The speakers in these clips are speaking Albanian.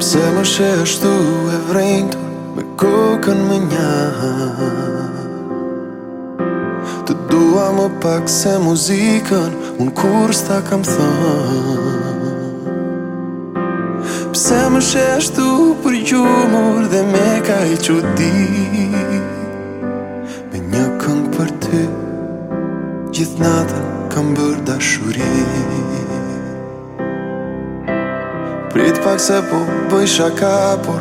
Pse më shë ështu e vrejnë të me kokën më një Të dua më pak se muzikën unë kur s'ta kam thënë Pse më shë ështu për gjumur dhe me ka i qudi Me një këngë për ty Gjithë natën kam bërë dashurinë Prit pak se po bëj shaka Por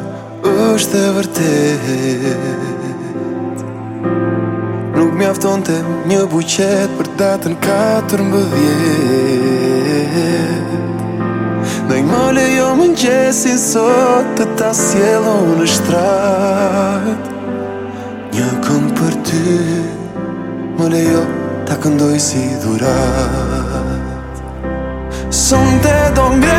është e vërtet Nuk mi afton të një buqet Për datën katër jo më djet Në i më lejo më njësi sot Të ta sjelo në shtrat Një këm për ty Më lejo ta këndoj si durat Sëm të do ngre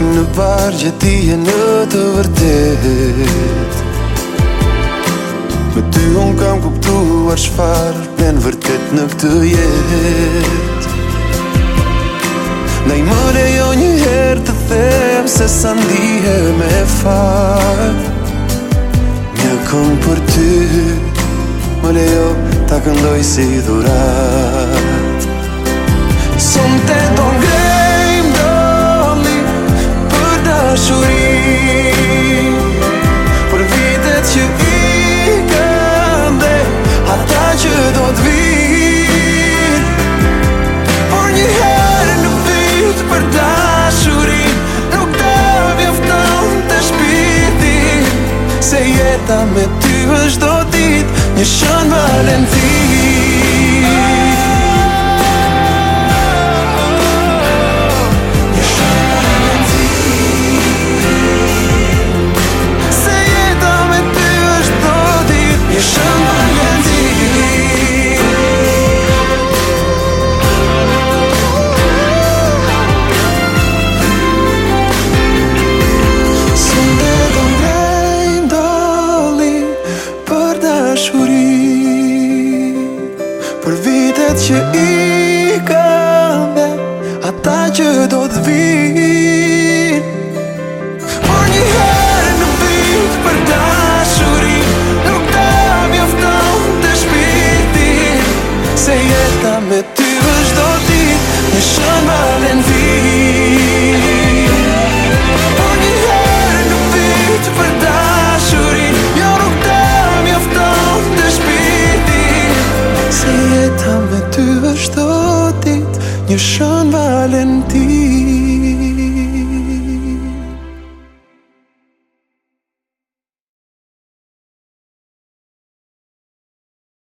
në parë që ti e në të vërtet Me ty unë kam kuptuar shfar Në në vërtet në këtë jet Na i mëre jo një herë të them Se sa ndihe me fat Një këmë për ty Më lejo ta këndoj si dhurat Sëm të do Ta me ty është do dit Një shënë valenci që i kam Ata që do të vinë Por një në vit për dashuri Nuk da më të Se jeta me ty vështë do ti Në shënë valen në Shtotit një shën valentin